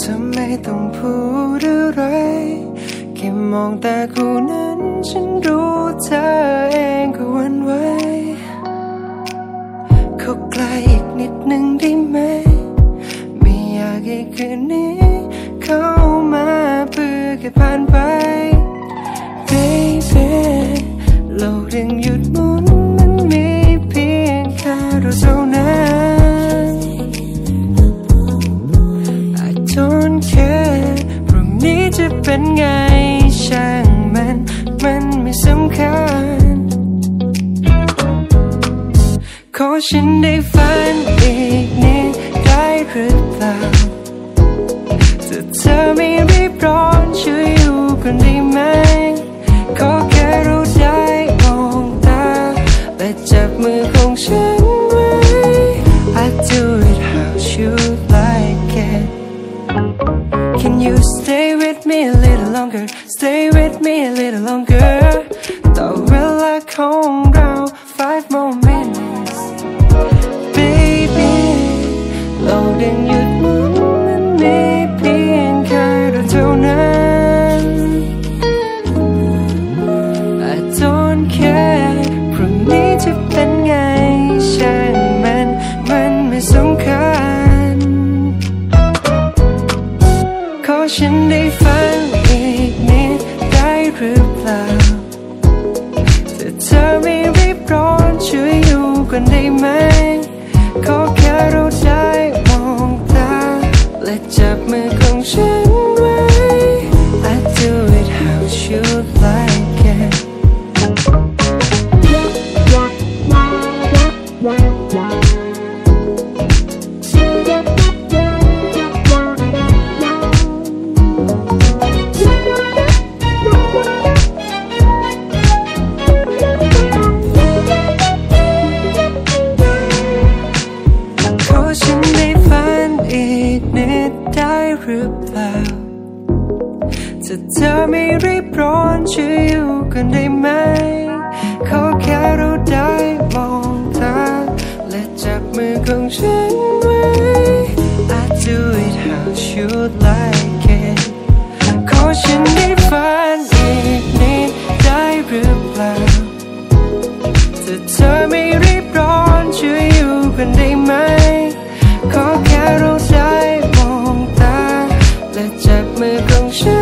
ธอไม่ต้องพูดอะไรแค่มองตาคู่นั้นฉันรู้เธอเองก็วันไหวเข้าใกล้อีกนิดหนึ่งได้ไหม ไม่อยากให้คืนนี้ ขอฉันได้ฝันอีกนิดได้หรือเปล่าถ้าเธอไม่รีบร้อนช่วยอยู่กันได้ไหมขอแค่เราได้มองตาและจับมือของฉันไว้ I do it how you like it Can you stay with me a little longer Stay with me a little longer ต่อเวลาของ โลกยังหยุดหมุนมันมีเพียงแค่เราเท่านั้น I don't care พรุ่งนี้จะเป็นไงช่างมันมันไม่สำคัญขอฉันได้ฟังอีกนิดได้หรือเปล่าถ้าเธอไม่รีบร้อนช่วยอยู่กันได้ไหม นิดได้หรือเปล่าจะเธอไม่รีบร้อนช่วยอยู่กันได้ไหม เขาแค่เราได้มองตาและจับมือของฉันไว้ I do it how you like it ขอฉันได้ฝันอีกนิดได้หรือเปล่าจะเธอไม่รีบร้อนช่วยอยู่กันได้ไหม 会更适